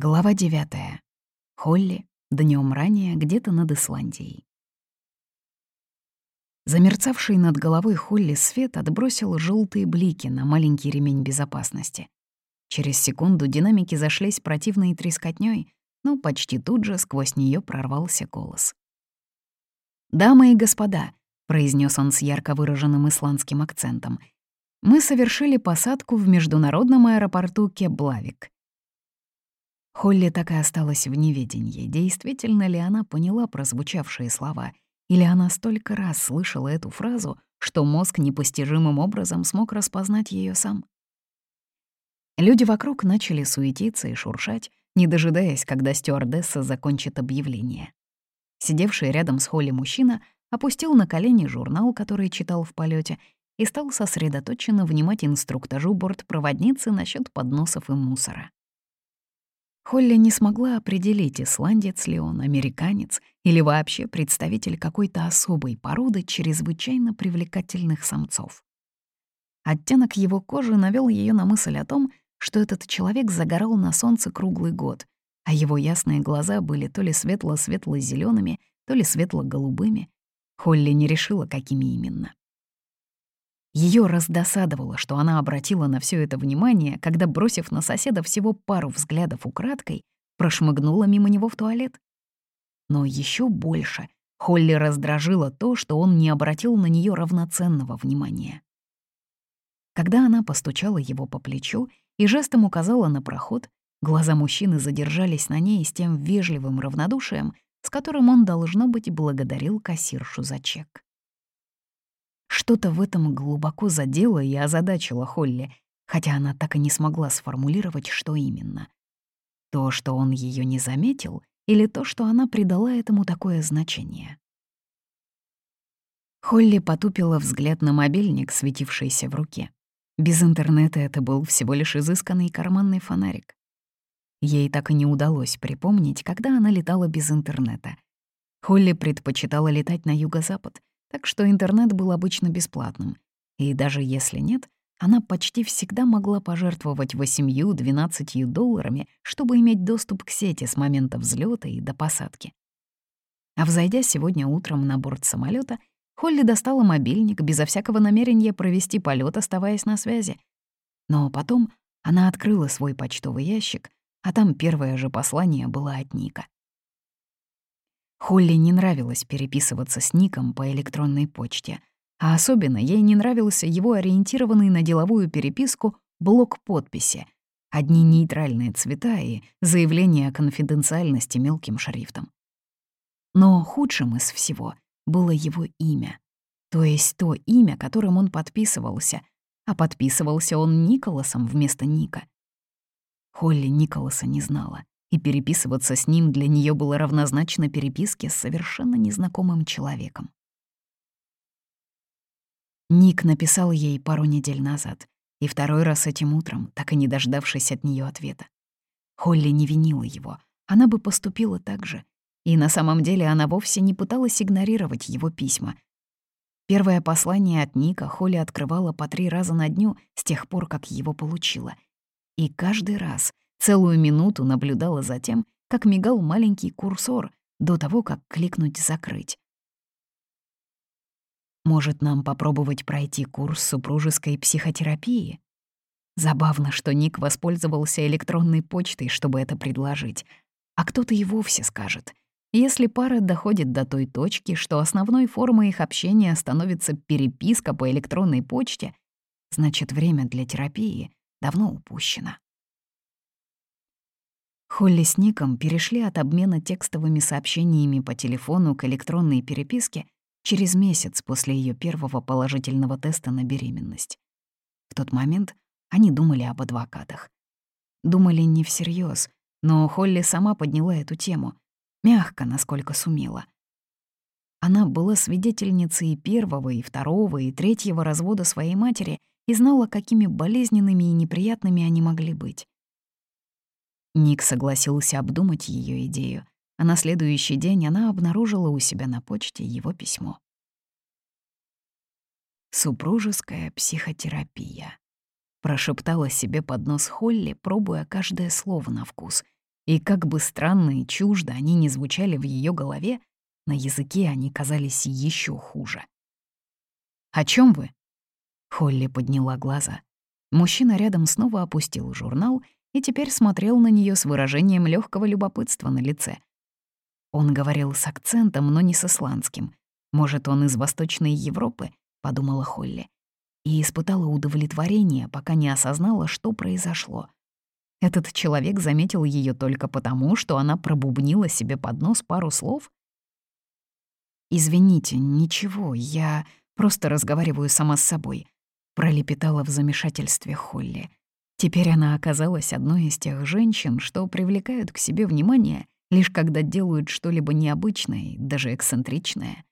Глава 9. Холли. Днем ранее где-то над Исландией. Замерцавший над головой Холли свет отбросил желтые блики на маленький ремень безопасности. Через секунду динамики зашлись противной трескотней, но почти тут же сквозь нее прорвался голос. «Дамы и господа», — произнес он с ярко выраженным исландским акцентом, «мы совершили посадку в международном аэропорту Кеблавик. Холли так и осталась в неведении, действительно ли она поняла прозвучавшие слова, или она столько раз слышала эту фразу, что мозг непостижимым образом смог распознать ее сам. Люди вокруг начали суетиться и шуршать, не дожидаясь, когда стюардесса закончит объявление. Сидевший рядом с Холли мужчина опустил на колени журнал, который читал в полете, и стал сосредоточенно внимать инструктажу бортпроводницы насчет подносов и мусора. Холли не смогла определить, исландец ли он, американец или вообще представитель какой-то особой породы чрезвычайно привлекательных самцов. Оттенок его кожи навел ее на мысль о том, что этот человек загорал на солнце круглый год, а его ясные глаза были то ли светло-светло зелеными то ли светло-голубыми. Холли не решила, какими именно. Ее раздосадовало, что она обратила на все это внимание, когда, бросив на соседа всего пару взглядов украдкой, прошмыгнула мимо него в туалет. Но еще больше Холли раздражило то, что он не обратил на нее равноценного внимания. Когда она постучала его по плечу и жестом указала на проход, глаза мужчины задержались на ней с тем вежливым равнодушием, с которым он, должно быть, благодарил кассиршу за чек. Что-то в этом глубоко задело и озадачило Холли, хотя она так и не смогла сформулировать, что именно. То, что он ее не заметил, или то, что она придала этому такое значение. Холли потупила взгляд на мобильник, светившийся в руке. Без интернета это был всего лишь изысканный карманный фонарик. Ей так и не удалось припомнить, когда она летала без интернета. Холли предпочитала летать на юго-запад, так что интернет был обычно бесплатным. И даже если нет, она почти всегда могла пожертвовать 8-12 долларами, чтобы иметь доступ к сети с момента взлета и до посадки. А взойдя сегодня утром на борт самолета, Холли достала мобильник безо всякого намерения провести полет, оставаясь на связи. Но потом она открыла свой почтовый ящик, а там первое же послание было от Ника. Холли не нравилось переписываться с Ником по электронной почте, а особенно ей не нравился его ориентированный на деловую переписку блок подписи, одни нейтральные цвета и заявление о конфиденциальности мелким шрифтом. Но худшим из всего было его имя, то есть то имя, которым он подписывался, а подписывался он Николасом вместо Ника. Холли Николаса не знала и переписываться с ним для нее было равнозначно переписке с совершенно незнакомым человеком. Ник написал ей пару недель назад, и второй раз этим утром, так и не дождавшись от нее ответа. Холли не винила его, она бы поступила так же, и на самом деле она вовсе не пыталась игнорировать его письма. Первое послание от Ника Холли открывала по три раза на дню с тех пор, как его получила. И каждый раз Целую минуту наблюдала за тем, как мигал маленький курсор до того, как кликнуть «Закрыть». Может, нам попробовать пройти курс супружеской психотерапии? Забавно, что Ник воспользовался электронной почтой, чтобы это предложить. А кто-то и вовсе скажет. Если пара доходит до той точки, что основной формой их общения становится переписка по электронной почте, значит, время для терапии давно упущено. Холли с Ником перешли от обмена текстовыми сообщениями по телефону к электронной переписке через месяц после ее первого положительного теста на беременность. В тот момент они думали об адвокатах. Думали не всерьез, но Холли сама подняла эту тему, мягко, насколько сумела. Она была свидетельницей первого, и второго, и третьего развода своей матери и знала, какими болезненными и неприятными они могли быть. Ник согласился обдумать ее идею, а на следующий день она обнаружила у себя на почте его письмо. «Супружеская психотерапия», — прошептала себе под нос Холли, пробуя каждое слово на вкус, И как бы странно и чуждо они не звучали в ее голове, на языке они казались еще хуже. «О чем вы?» Холли подняла глаза. Мужчина рядом снова опустил журнал и теперь смотрел на нее с выражением легкого любопытства на лице. Он говорил с акцентом, но не с исландским. Может, он из Восточной Европы, подумала Холли. И испытала удовлетворение, пока не осознала, что произошло. Этот человек заметил ее только потому, что она пробубнила себе под нос пару слов. «Извините, ничего, я просто разговариваю сама с собой», — пролепетала в замешательстве Холли. Теперь она оказалась одной из тех женщин, что привлекают к себе внимание лишь когда делают что-либо необычное, даже эксцентричное.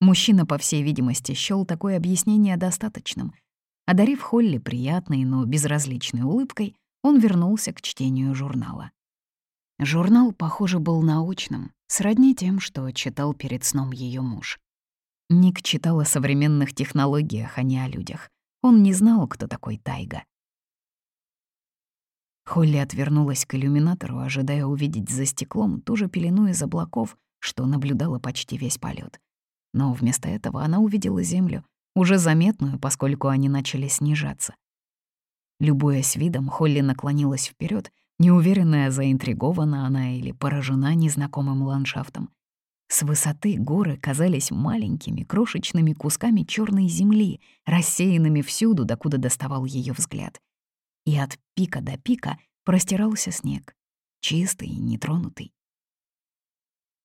Мужчина, по всей видимости, счёл такое объяснение достаточным. Одарив Холли приятной, но безразличной улыбкой, он вернулся к чтению журнала. Журнал, похоже, был научным, сродни тем, что читал перед сном ее муж. Ник читал о современных технологиях, а не о людях. Он не знал, кто такой Тайга. Холли отвернулась к иллюминатору, ожидая увидеть за стеклом ту же пелену из облаков, что наблюдала почти весь полет. Но вместо этого она увидела Землю, уже заметную, поскольку они начали снижаться. Любуясь видом, Холли наклонилась вперед, неуверенная, заинтригована она или поражена незнакомым ландшафтом. С высоты горы казались маленькими, крошечными кусками черной земли, рассеянными всюду, докуда доставал ее взгляд и от пика до пика простирался снег, чистый и нетронутый.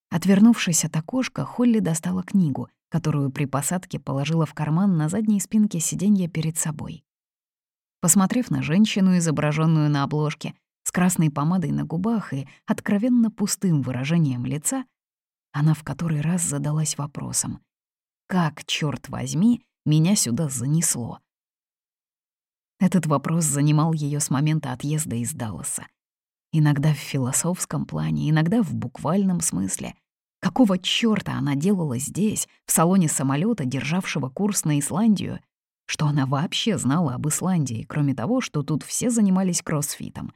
Отвернувшись от окошка, Холли достала книгу, которую при посадке положила в карман на задней спинке сиденья перед собой. Посмотрев на женщину, изображенную на обложке, с красной помадой на губах и откровенно пустым выражением лица, она в который раз задалась вопросом. «Как, черт возьми, меня сюда занесло?» Этот вопрос занимал ее с момента отъезда из Далласа. Иногда в философском плане, иногда в буквальном смысле. Какого чёрта она делала здесь, в салоне самолета, державшего курс на Исландию? Что она вообще знала об Исландии, кроме того, что тут все занимались кроссфитом?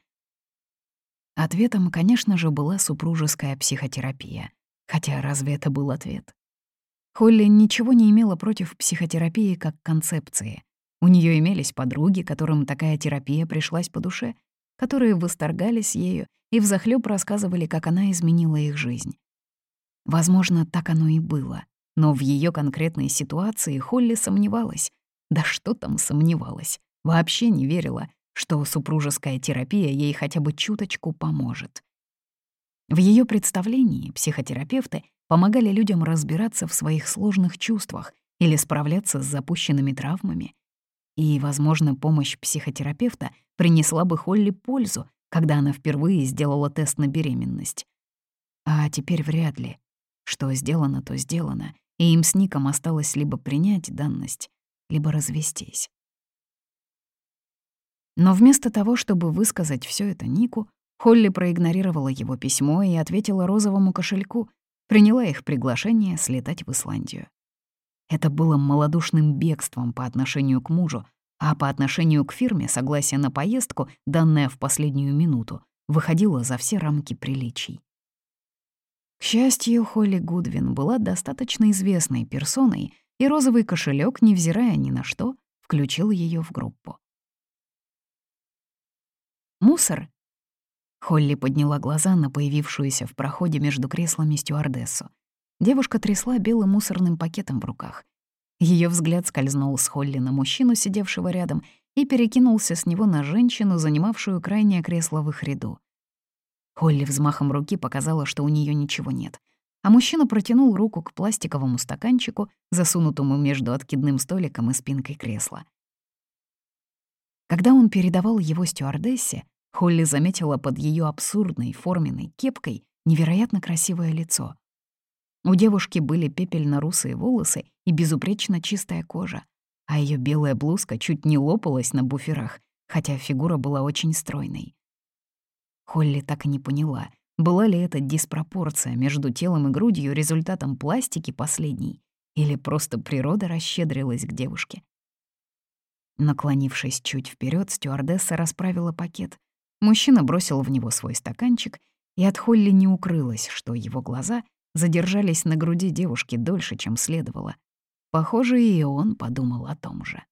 Ответом, конечно же, была супружеская психотерапия. Хотя разве это был ответ? Холли ничего не имела против психотерапии как концепции. У нее имелись подруги, которым такая терапия пришлась по душе, которые восторгались ею и взахлёб рассказывали, как она изменила их жизнь. Возможно, так оно и было, но в ее конкретной ситуации Холли сомневалась. Да что там сомневалась? Вообще не верила, что супружеская терапия ей хотя бы чуточку поможет. В ее представлении психотерапевты помогали людям разбираться в своих сложных чувствах или справляться с запущенными травмами, и, возможно, помощь психотерапевта принесла бы Холли пользу, когда она впервые сделала тест на беременность. А теперь вряд ли. Что сделано, то сделано, и им с Ником осталось либо принять данность, либо развестись. Но вместо того, чтобы высказать все это Нику, Холли проигнорировала его письмо и ответила розовому кошельку, приняла их приглашение слетать в Исландию. Это было малодушным бегством по отношению к мужу, а по отношению к фирме согласие на поездку, данное в последнюю минуту, выходило за все рамки приличий. К счастью, Холли Гудвин была достаточно известной персоной, и розовый кошелек, невзирая ни на что, включил ее в группу. «Мусор?» Холли подняла глаза на появившуюся в проходе между креслами стюардессу. Девушка трясла белым мусорным пакетом в руках. Ее взгляд скользнул с Холли на мужчину, сидевшего рядом, и перекинулся с него на женщину, занимавшую крайнее кресло в их ряду. Холли взмахом руки показала, что у нее ничего нет, а мужчина протянул руку к пластиковому стаканчику, засунутому между откидным столиком и спинкой кресла. Когда он передавал его стюардессе, Холли заметила под ее абсурдной форменной кепкой невероятно красивое лицо. У девушки были пепельно-русые волосы и безупречно чистая кожа, а ее белая блузка чуть не лопалась на буферах, хотя фигура была очень стройной. Холли так и не поняла, была ли эта диспропорция между телом и грудью результатом пластики последней, или просто природа расщедрилась к девушке. Наклонившись чуть вперед, стюардесса расправила пакет, Мужчина бросил в него свой стаканчик, и от Холли не укрылось, что его глаза задержались на груди девушки дольше, чем следовало. Похоже, и он подумал о том же.